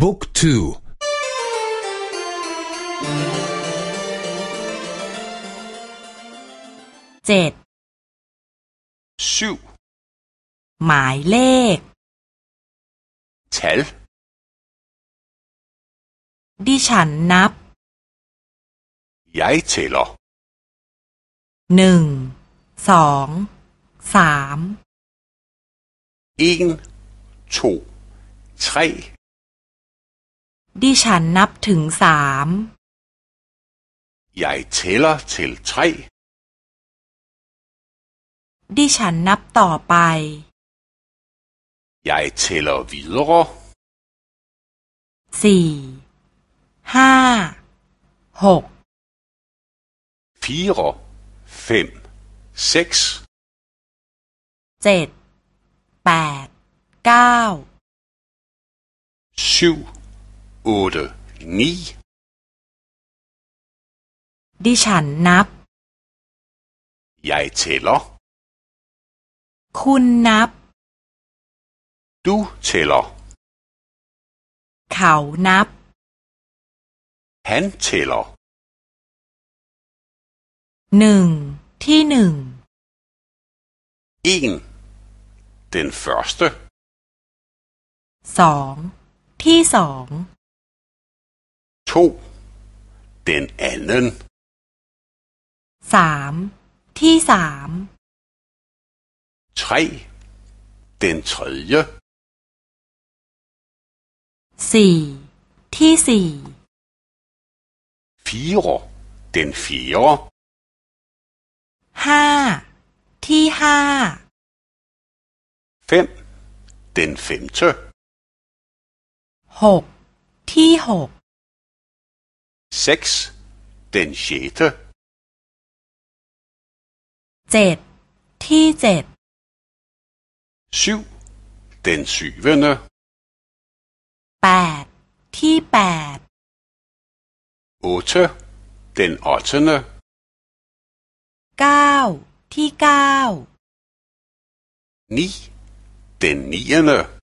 บุ๊กทูเจ็ดชูหมายเลขเชลดิฉันนับยายเชล l หนึ่ง สอง สามิงชูสามดิฉันนับถึงสาม Jeg tæller til tre. ดิฉันนับต่อไป Jeg tæller videre. สี่ ห้า หก fire fem seks เจ็ด แปด เก้า syv otte, ni. ดิฉันนับ Jeg tæller. คุณนับ Du tæller. เขานับ Han tæller. หนึ่งที่หนึ่ง En. Den første. สองที่สอง 2. Den anden. 3. ที่สาม 3. Den tredje. 4. ที่สี่ 4. Den fjerde. 5. ที่ห้า 5. Den femte. 6. ที่หก 6. Den sjette. 7. ที่ 7. 7. Den syvende. 8. ที่ 8. 8. Den ottende. 9. ที่ 9. 9. Den niende.